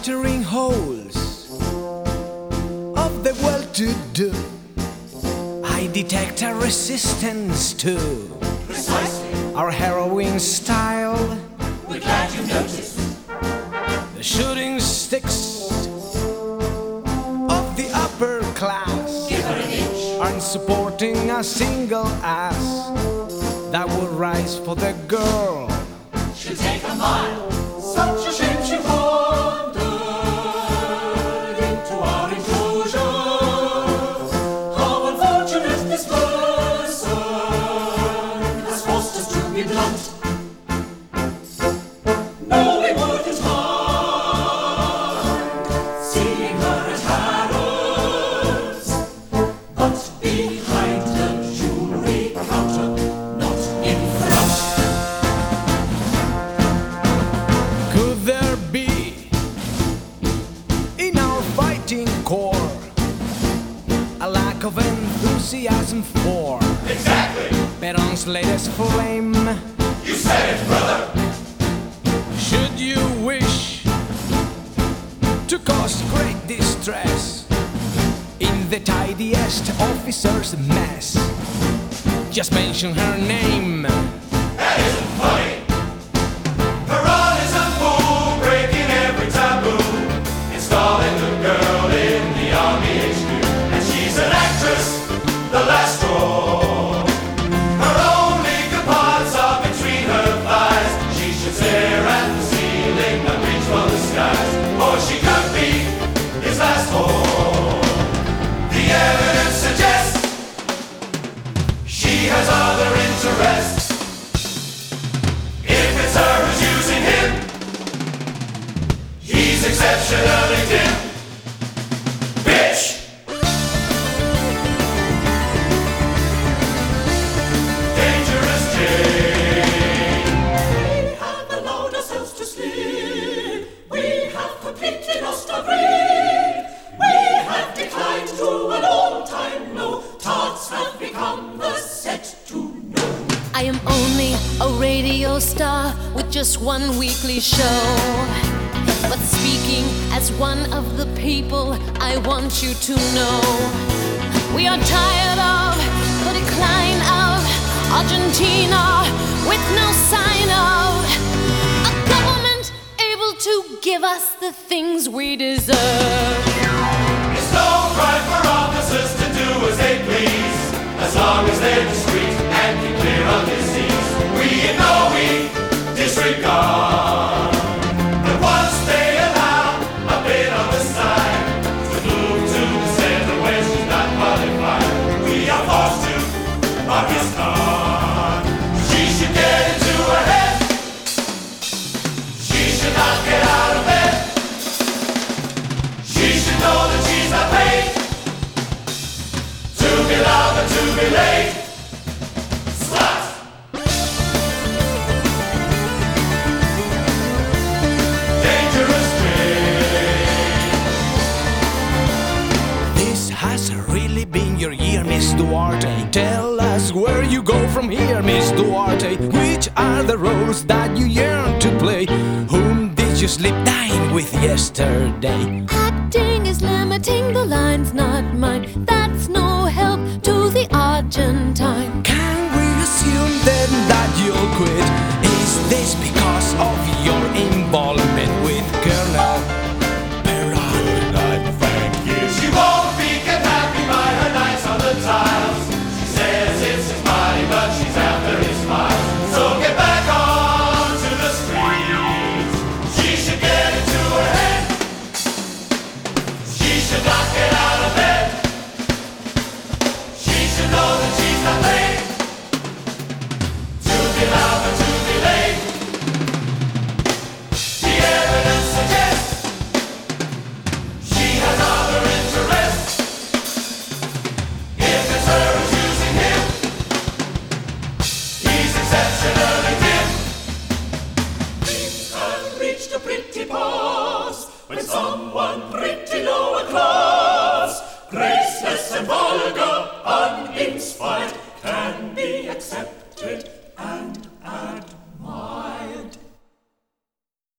watering holes of the well to do. I detect a resistance to Precisely. our harrowing style. We're glad you noticed. The shooting sticks of the upper class Give her an inch. aren't supporting a single ass that will rise for the girl. She'll take a mile. Such a shame blunt. No, mind seeing her at Harrods, but behind the jewelry counter, not in front. Could there be in our fighting corps a lack of enthusiasm for Exactly. Latest flame? Brother. Should you wish to cause great distress in the tidiest officer's mess, just mention her name. He's exceptionally dim. Bitch! Dangerous Jane. We have allowed ourselves to sleep. We have completely lost our grip. We have declined to an all-time low. Tarts have become the set to know. I am only a radio star with just one weekly show. One of the people, I want you to know we are tired of the decline of Argentina with no sign of a government able to give us the things we deserve. It's no crime for officers Duarte. Tell us where you go from here, Miss Duarte. Which are the roles that you yearn to play? Whom did you sleep dine with yesterday? Acting is limiting, the line's not mine. Pretty pass when someone pretty lower class,